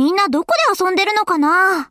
みんなどこで遊んでるのかな？